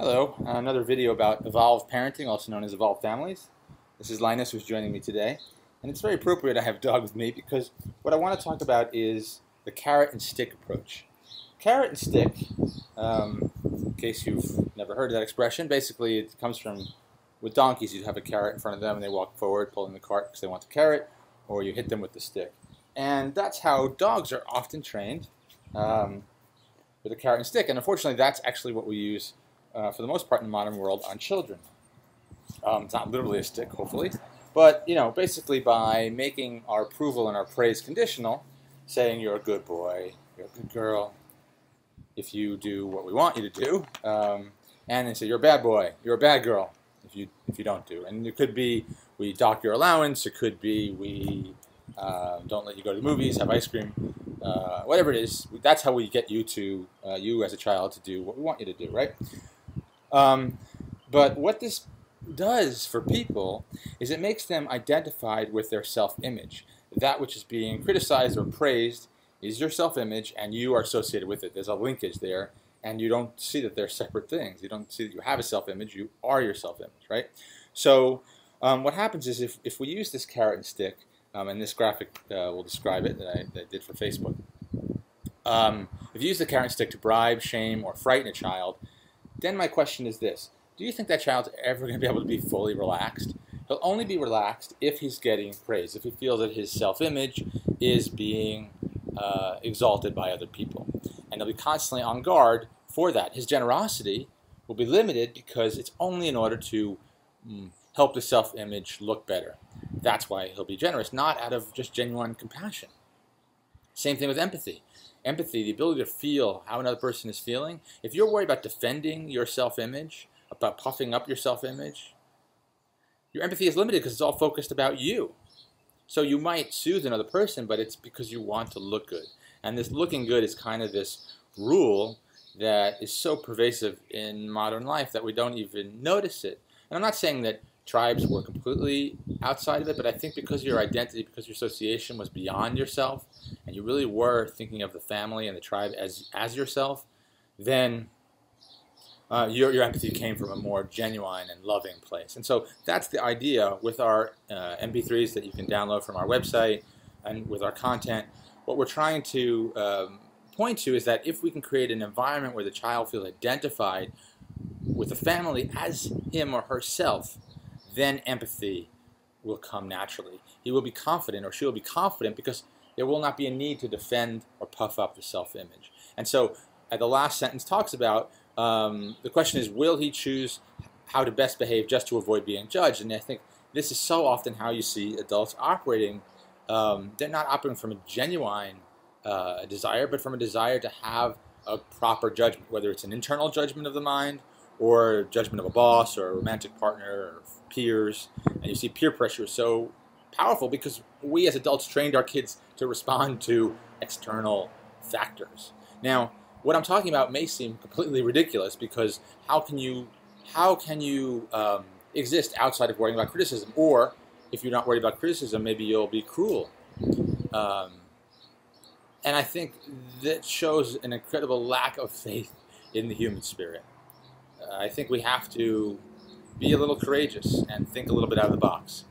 Hello, another video about evolved parenting, also known as evolved families. This is Linus who's joining me today. And it's very appropriate I have Doug with me because what I want to talk about is the carrot and stick approach. Carrot and stick, um, in case you've never heard that expression, basically it comes from with donkeys, you have a carrot in front of them and they walk forward pulling the cart because they want the carrot, or you hit them with the stick. And that's how dogs are often trained um, with a carrot and stick. And unfortunately, that's actually what we use uh, for the most part in the modern world, on children. Um, it's not literally a stick, hopefully, but you know, basically by making our approval and our praise conditional, saying you're a good boy, you're a good girl, if you do what we want you to do, um, and then say you're a bad boy, you're a bad girl if you if you don't do. And it could be we dock your allowance, it could be we uh, don't let you go to the movies, have ice cream, uh, whatever it is. That's how we get you to uh, you as a child to do what we want you to do, right? Um, but what this does for people is it makes them identified with their self image. That which is being criticized or praised is your self image, and you are associated with it. There's a linkage there, and you don't see that they're separate things. You don't see that you have a self image, you are your self image, right? So, um, what happens is if, if we use this carrot and stick, um, and this graphic uh, will describe it that I, that I did for Facebook. Um, if you use the carrot and stick to bribe, shame, or frighten a child, then my question is this Do you think that child's ever going to be able to be fully relaxed? He'll only be relaxed if he's getting praise, if he feels that his self image is being uh, exalted by other people. And he'll be constantly on guard for that. His generosity will be limited because it's only in order to mm, help the self image look better. That's why he'll be generous, not out of just genuine compassion. Same thing with empathy empathy, the ability to feel how another person is feeling, if you're worried about defending your self image, about puffing up your self image, your empathy is limited because it's all focused about you. So you might soothe another person, but it's because you want to look good. And this looking good is kind of this rule that is so pervasive in modern life that we don't even notice it. And I'm not saying that tribes were completely outside of it, but I think because your identity, because your association was beyond yourself, and you really were thinking of the family and the tribe as as yourself, then uh, your your empathy came from a more genuine and loving place. And so that's the idea with our uh, MP3s that you can download from our website and with our content. What we're trying to um, point to is that if we can create an environment where the child feels identified with the family as him or herself, then empathy will come naturally. He will be confident or she will be confident because there will not be a need to defend or puff up the self image. And so the last sentence talks about um, the question is, will he choose how to best behave just to avoid being judged? And I think this is so often how you see adults operating. Um, they're not operating from a genuine uh, desire, but from a desire to have a proper judgment, whether it's an internal judgment of the mind or judgment of a boss or a romantic partner or peers. And you see peer pressure is so powerful because we as adults trained our kids to respond to external factors. Now, what I'm talking about may seem completely ridiculous because how can you how can you um, exist outside of worrying about criticism? Or if you're not worried about criticism, maybe you'll be cruel. Um, and I think that shows an incredible lack of faith in the human spirit. I think we have to be a little courageous and think a little bit out of the box.